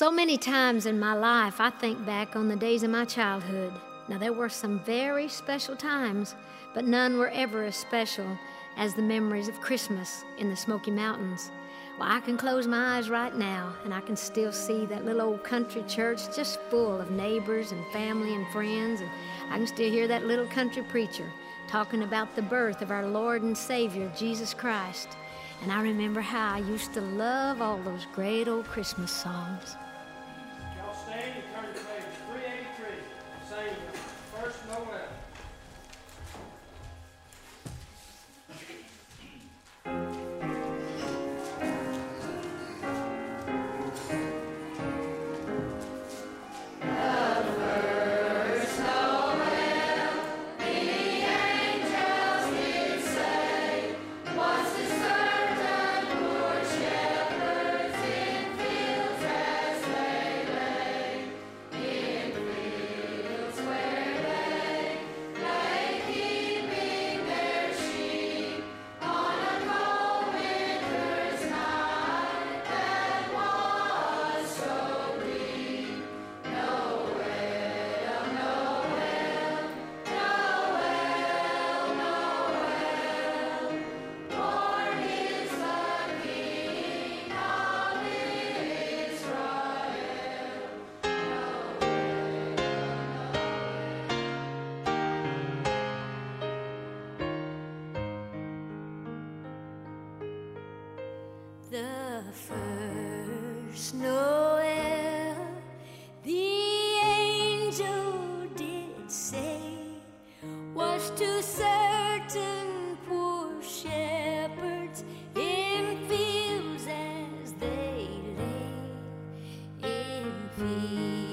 So many times in my life, I think back on the days of my childhood. Now, there were some very special times, but none were ever as special as the memories of Christmas in the Smoky Mountains. Well, I can close my eyes right now and I can still see that little old country church just full of neighbors and family and friends, and I can still hear that little country preacher talking about the birth of our Lord and Savior, Jesus Christ. And I remember how I used to love all those great old Christmas songs. First Noel. The first Noel, the angel did say, was to certain poor shepherds in fields as they lay in fields.